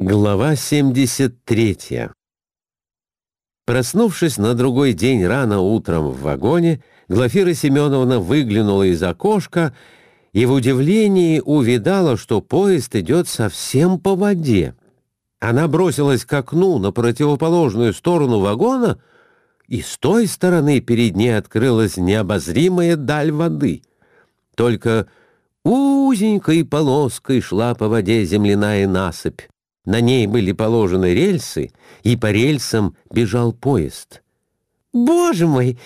Глава 73 Проснувшись на другой день рано утром в вагоне, Глафира Семеновна выглянула из окошка и в удивлении увидала, что поезд идет совсем по воде. Она бросилась к окну на противоположную сторону вагона, и с той стороны перед ней открылась необозримая даль воды. Только узенькой полоской шла по воде земляная насыпь. На ней были положены рельсы, и по рельсам бежал поезд. «Боже мой,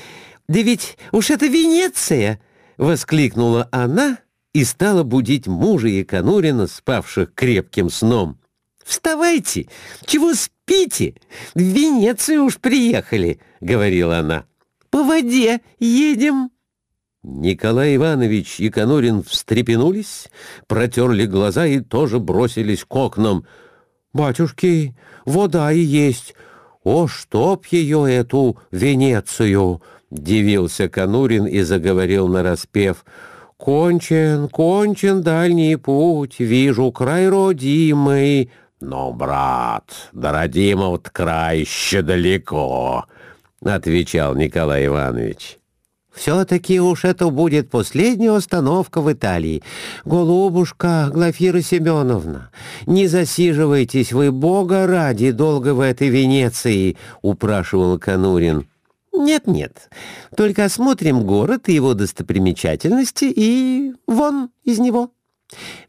да ведь уж это Венеция!» — воскликнула она и стала будить мужа и Конурина, спавших крепким сном. «Вставайте! Чего спите? В Венецию уж приехали!» — говорила она. «По воде едем!» Николай Иванович и Конурин встрепенулись, протерли глаза и тоже бросились к окнам — «Батюшки, вода и есть. О, чтоб ее, эту Венецию!» — дивился Конурин и заговорил нараспев. «Кончен, кончен дальний путь, вижу край родимый». «Но, брат, до родимого края еще далеко», — отвечал Николай Иванович. Все-таки уж это будет последняя остановка в Италии. Голубушка Глафира Семеновна, не засиживайтесь вы, Бога ради, долго в этой Венеции, — упрашивал Конурин. «Нет-нет, только осмотрим город и его достопримечательности и вон из него.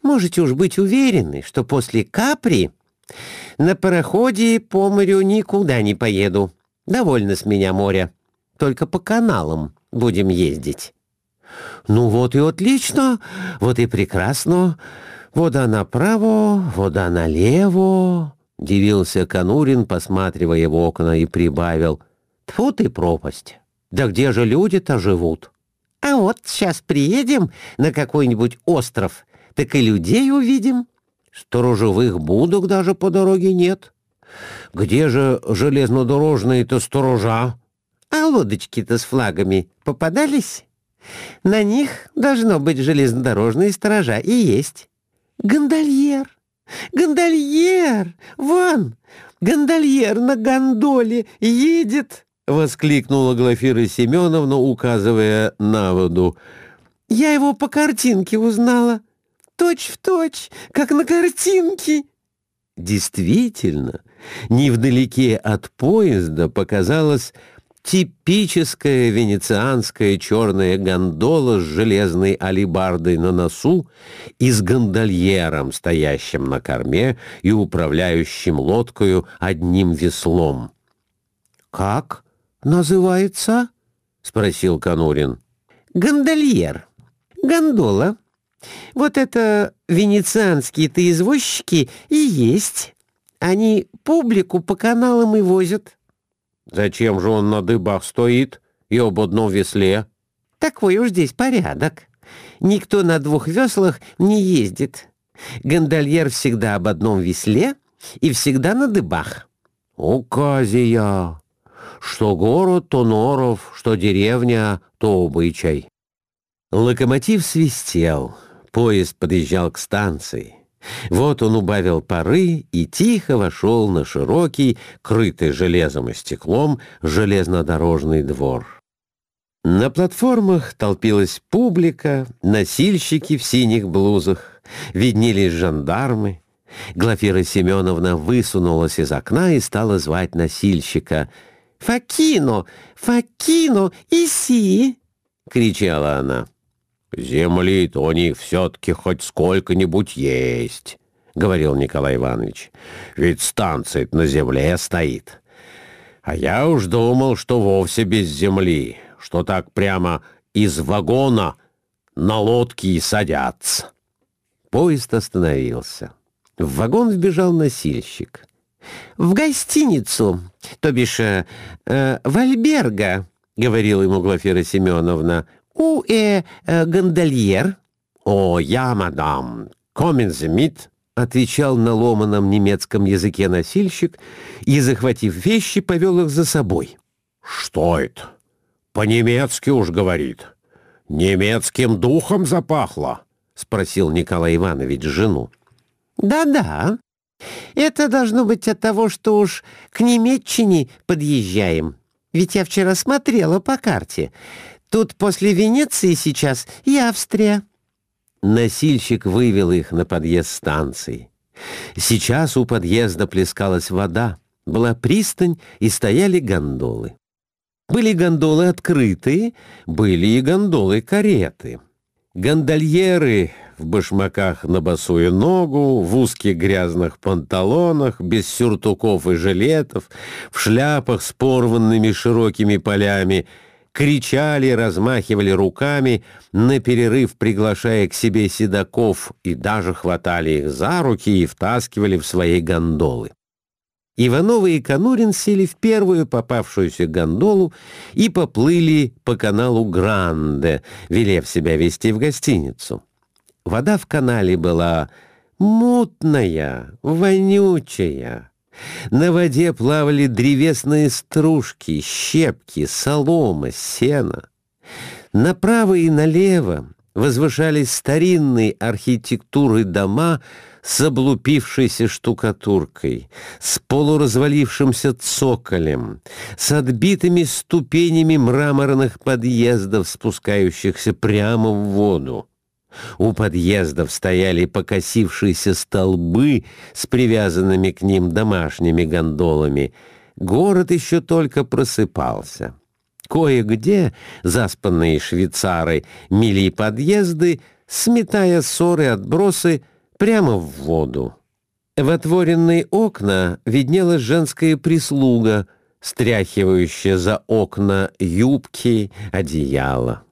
Можете уж быть уверены, что после Капри на пароходе по морю никуда не поеду. Довольно с меня моря, только по каналам» будем ездить». «Ну вот и отлично, вот и прекрасно. Вода направо, вода налево», — дивился Конурин, посматривая в окна, и прибавил. «Тьфу ты, пропасть! Да где же люди-то живут?» «А вот сейчас приедем на какой-нибудь остров, так и людей увидим. Сторожевых будок даже по дороге нет. Где же железнодорожные-то сторожа?» А лодочки-то с флагами попадались? На них должно быть железнодорожные сторожа и есть. Гондольер! Гондольер! Вон! Гондольер на гондоле едет!» — воскликнула Глафира Семеновна, указывая на воду. «Я его по картинке узнала. Точь в точь, как на картинке!» Действительно, невдалеке от поезда показалась типическая венецианская черная гондола с железной алибардой на носу и с гондольером, стоящим на корме и управляющим лодкою одним веслом. «Как называется?» — спросил Конурин. «Гондольер. Гондола. Вот это венецианские-то извозчики и есть. Они публику по каналам и возят». Зачем же он на дыбах стоит и об одном весле? Такой уж здесь порядок. Никто на двух веслах не ездит. Гондольер всегда об одном весле и всегда на дыбах. Указия! Что город, то норов, что деревня, то обычай. Локомотив свистел, поезд подъезжал к станции. Вот он убавил пары и тихо вошел на широкий, крытый железом и стеклом, железнодорожный двор. На платформах толпилась публика, носильщики в синих блузах, виднелись жандармы. Глафира Семеновна высунулась из окна и стала звать носильщика. «Факино! Факино! Иси!» — кричала она. «Земли-то у них все-таки хоть сколько-нибудь есть», — говорил Николай Иванович. «Ведь станция на земле стоит. А я уж думал, что вовсе без земли, что так прямо из вагона на лодке и садятся». Поезд остановился. В вагон вбежал носильщик. «В гостиницу, то бишь э, э, в альберго», — говорила ему Глафира Семеновна, «У э, э гондольер?» «О, я, мадам, комен мит», — отвечал на ломаном немецком языке носильщик и, захватив вещи, повел их за собой. «Что это? По-немецки уж говорит. Немецким духом запахло?» — спросил Николай Иванович жену. «Да-да, Это должно быть от того, что уж к Немеччине подъезжаем. Ведь я вчера смотрела по карте. Тут после Венеции сейчас и Австрия». Носильщик вывел их на подъезд станции. Сейчас у подъезда плескалась вода, была пристань и стояли гондолы. Были гондолы открытые, были и гондолы-кареты. Гондольеры в башмаках на босую ногу, в узких грязных панталонах, без сюртуков и жилетов, в шляпах с порванными широкими полями — кричали, размахивали руками, на перерыв приглашая к себе седаков и даже хватали их за руки и втаскивали в свои гондолы. Ивановы и Конурин сели в первую попавшуюся гондолу и поплыли по каналу Гранде, велев себя вести в гостиницу. Вода в канале была мутная, вонючая, на воде плавали древесные стружки, щепки, солома, сено. Направо и налево возвышались старинные архитектуры дома с облупившейся штукатуркой, с полуразвалившимся цоколем, с отбитыми ступенями мраморных подъездов, спускающихся прямо в воду. У подъездов стояли покосившиеся столбы с привязанными к ним домашними гондолами. Город еще только просыпался. Кое-где заспанные швейцары мели подъезды, сметая ссоры и отбросы прямо в воду. В отворенные окна виднелась женская прислуга, стряхивающая за окна юбки, одеяла.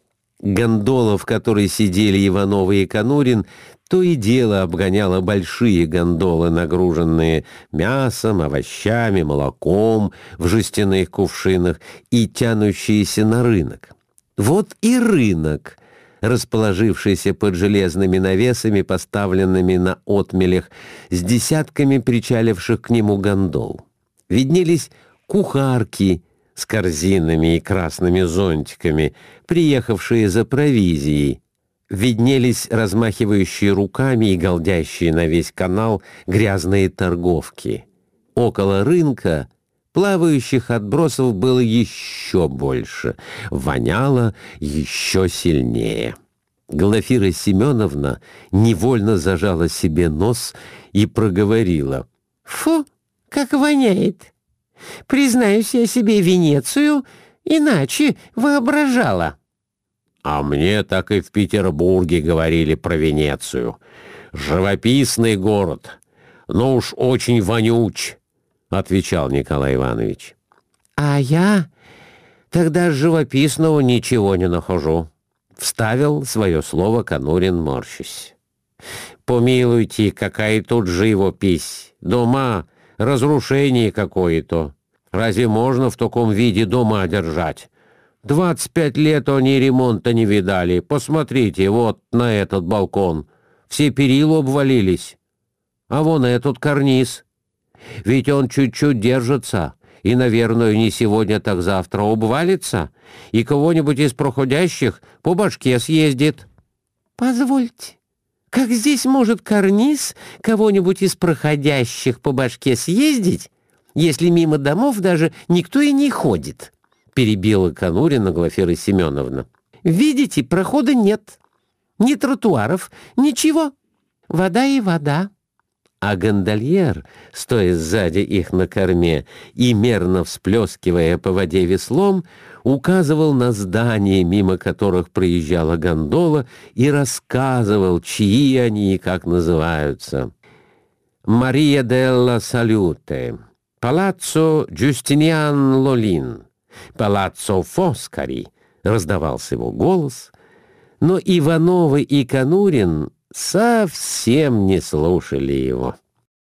Гондола, в которой сидели Ивановы и Конурин, то и дело обгоняла большие гондолы, нагруженные мясом, овощами, молоком в жестяных кувшинах и тянущиеся на рынок. Вот и рынок, расположившийся под железными навесами, поставленными на отмелях, с десятками причаливших к нему гондол. Виднелись кухарки — с корзинами и красными зонтиками, приехавшие за провизией. Виднелись размахивающие руками и голдящие на весь канал грязные торговки. Около рынка плавающих отбросов было еще больше, воняло еще сильнее. Глафира Семеновна невольно зажала себе нос и проговорила. «Фу, как воняет!» Признаюсь я себе Венецию, иначе воображала. А мне так и в Петербурге говорили про Венецию. Живописный город, но уж очень вонюч, — отвечал Николай Иванович. А я тогда живописного ничего не нахожу, — вставил свое слово Конурин, морщись. Помилуйте, какая тут живопись, дома разрушение какое-то. Разве можно в таком виде дома держать? Двадцать пять лет они ремонта не видали. Посмотрите, вот на этот балкон. Все перила обвалились. А вон этот карниз. Ведь он чуть-чуть держится, и, наверное, не сегодня, так завтра обвалится, и кого-нибудь из проходящих по башке съездит. Позвольте, как здесь может карниз кого-нибудь из проходящих по башке съездить, если мимо домов даже никто и не ходит?» — перебила Конурина Глафира Семеновна. «Видите, прохода нет. Ни тротуаров, ничего. Вода и вода». А гондольер, стоя сзади их на корме и мерно всплескивая по воде веслом, указывал на здания, мимо которых проезжала гондола, и рассказывал, чьи они и как называются. «Мария делла Салюте», «Палаццо Джустиниан Лолин», «Палаццо Фоскари», — раздавался его голос, но Ивановы и Конурин совсем не слушали его.